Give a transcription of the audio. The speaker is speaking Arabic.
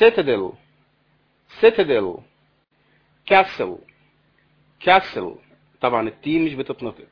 citadel citadel castle castle طبعا التي مش بتتنطق